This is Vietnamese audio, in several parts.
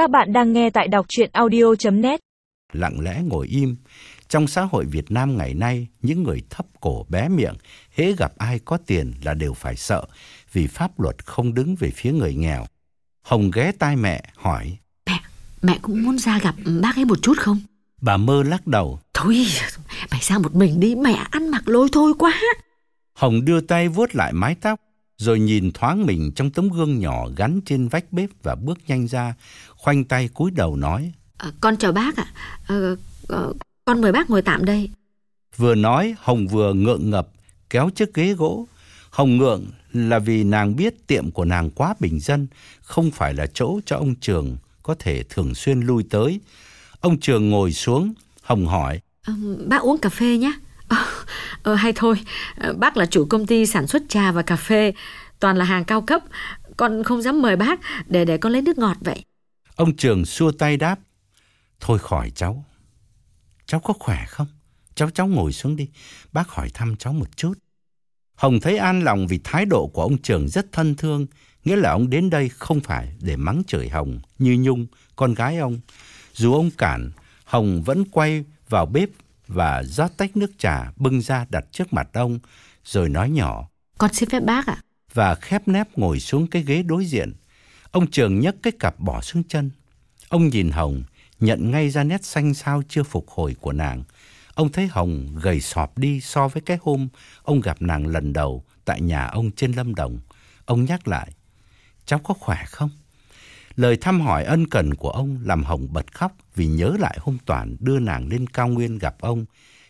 Các bạn đang nghe tại đọc chuyện audio.net Lặng lẽ ngồi im. Trong xã hội Việt Nam ngày nay, những người thấp cổ bé miệng, hễ gặp ai có tiền là đều phải sợ, vì pháp luật không đứng về phía người nghèo. Hồng ghé tai mẹ, hỏi. Mẹ, mẹ cũng muốn ra gặp bác ấy một chút không? Bà mơ lắc đầu. Thôi, mày ra một mình đi, mẹ ăn mặc lôi thôi quá. Hồng đưa tay vuốt lại mái tóc, rồi nhìn thoáng mình trong tấm gương nhỏ gắn trên vách bếp và bước nhanh ra, khoanh tay cúi đầu nói. À, con chào bác ạ. À. À, con mời bác ngồi tạm đây. Vừa nói, Hồng vừa ngượng ngập, kéo chiếc ghế gỗ. Hồng ngượng là vì nàng biết tiệm của nàng quá bình dân, không phải là chỗ cho ông Trường có thể thường xuyên lui tới. Ông Trường ngồi xuống, Hồng hỏi. À, bác uống cà phê nhé. Ờ, hay thôi, ờ, bác là chủ công ty sản xuất trà và cà phê, toàn là hàng cao cấp. Con không dám mời bác để để con lấy nước ngọt vậy. Ông Trường xua tay đáp. Thôi khỏi cháu. Cháu có khỏe không? Cháu cháu ngồi xuống đi. Bác hỏi thăm cháu một chút. Hồng thấy an lòng vì thái độ của ông Trường rất thân thương. Nghĩa là ông đến đây không phải để mắng chửi Hồng như Nhung, con gái ông. Dù ông cản, Hồng vẫn quay vào bếp và rót tách nước trà bưng ra đặt trước mặt ông, rồi nói nhỏ. Con xin phép bác ạ. Và khép nép ngồi xuống cái ghế đối diện. Ông Trường nhấc cái cặp bỏ xuống chân. Ông nhìn Hồng, nhận ngay ra nét xanh xao chưa phục hồi của nàng. Ông thấy Hồng gầy sọp đi so với cái hôm ông gặp nàng lần đầu tại nhà ông trên Lâm Đồng. Ông nhắc lại, cháu có khỏe không? Lời thăm hỏi ân cần của ông làm Hồng bật khóc vì nhớ lại hôm Toàn đưa nàng lên cao nguyên gặp ông.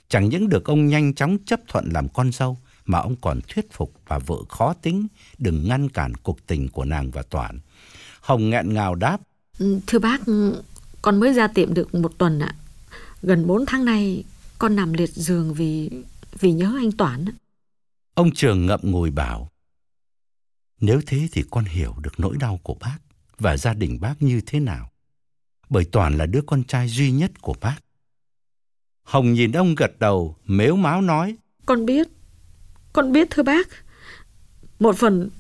Chẳng những được ông nhanh chóng chấp thuận làm con dâu, mà ông còn thuyết phục bà vợ khó tính đừng ngăn cản cuộc tình của nàng và Toàn. Hồng nghẹn ngào đáp. Ừ, thưa bác, con mới ra tiệm được một tuần ạ. Gần bốn tháng nay con nằm liệt giường vì vì nhớ anh Toản. Ông Trường ngậm ngùi bảo. Nếu thế thì con hiểu được nỗi đau của bác và gia đình bác như thế nào. Bởi Toàn là đứa con trai duy nhất của bác. Hồng nhìn ông gật đầu, mếu máo nói. Con biết, con biết thưa bác. Một phần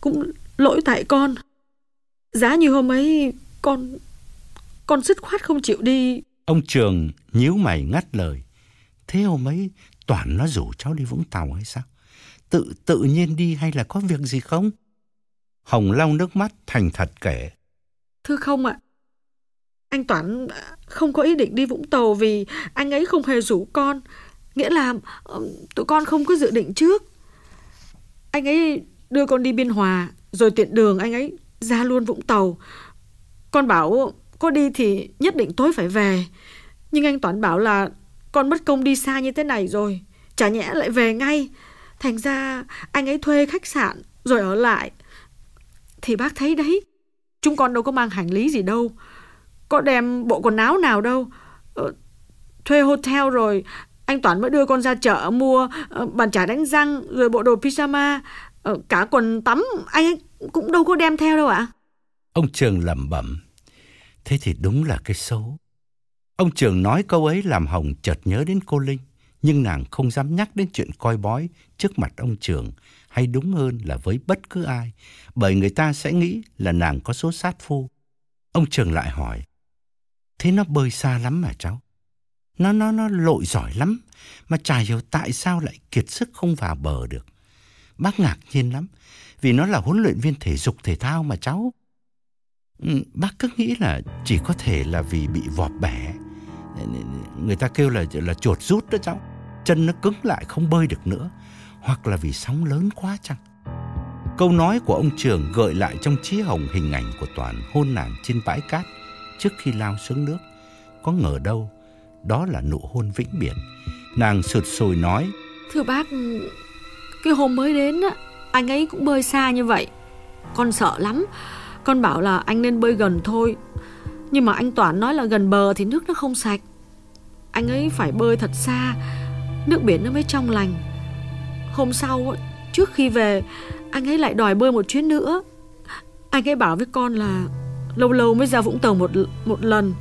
cũng lỗi tại con. Giá như hôm ấy con con dứt khoát không chịu đi. Ông Trường nhíu mày ngắt lời. Thế hôm ấy Toàn nó rủ cháu đi Vũng Tàu hay sao? Tự tự nhiên đi hay là có việc gì không? Hồng lau nước mắt thành thật kể. Thưa không ạ. Anh Toản không có ý định đi Vũng Tàu vì anh ấy không hề rủ con. Nghĩa là tụi con không có dự định trước. Anh ấy đưa con đi Biên Hòa, rồi tiện đường anh ấy ra luôn Vũng Tàu. Con bảo có đi thì nhất định tối phải về. Nhưng anh Toản bảo là con mất công đi xa như thế này rồi. Chả nhẽ lại về ngay. Thành ra anh ấy thuê khách sạn rồi ở lại. Thì bác thấy đấy, chúng con đâu có mang hành lý gì đâu. Có đem bộ quần áo nào đâu. Ờ, thuê hotel rồi, anh Toản mới đưa con ra chợ mua uh, bàn chải đánh răng, rồi bộ đồ pyjama, uh, cả quần tắm, anh ấy cũng đâu có đem theo đâu ạ. Ông Trường lẩm bẩm, thế thì đúng là cái xấu. Ông Trường nói câu ấy làm Hồng chợt nhớ đến cô Linh, nhưng nàng không dám nhắc đến chuyện coi bói trước mặt ông Trường, hay đúng hơn là với bất cứ ai, bởi người ta sẽ nghĩ là nàng có số sát phu. Ông Trường lại hỏi, thế nó bơi xa lắm mà cháu? Nó nó nó lội giỏi lắm, mà chả hiểu tại sao lại kiệt sức không vào bờ được. Bác ngạc nhiên lắm, vì nó là huấn luyện viên thể dục thể thao mà cháu. Ừ, bác cứ nghĩ là chỉ có thể là vì bị vọt bẻ. Người ta kêu là là chuột rút đó cháu. Chân nó cứng lại không bơi được nữa hoặc là vì sóng lớn quá chăng? Câu nói của ông Trường gợi lại trong trí hồng hình ảnh của Toàn hôn nàng trên bãi cát trước khi lao xuống nước. Có ngờ đâu, đó là nụ hôn vĩnh biệt. Nàng sụt sùi nói, Thưa bác, cái hôm mới đến, á anh ấy cũng bơi xa như vậy. Con sợ lắm, con bảo là anh nên bơi gần thôi. Nhưng mà anh toàn nói là gần bờ thì nước nó không sạch. Anh ấy phải bơi thật xa, nước biển nó mới trong lành. Hôm sau, trước khi về, anh ấy lại đòi bơi một chuyến nữa. Anh ấy bảo với con là lâu lâu mới ra Vũng Tàu một một lần.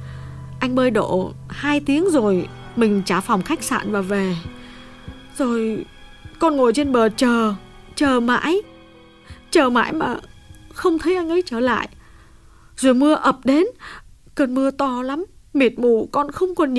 Anh bơi độ 2 tiếng rồi mình trả phòng khách sạn và về. Rồi con ngồi trên bờ chờ, chờ mãi. Chờ mãi mà không thấy anh ấy trở lại. rồi mưa ập đến. Cơn mưa to lắm, mịt mù con không còn nhìn.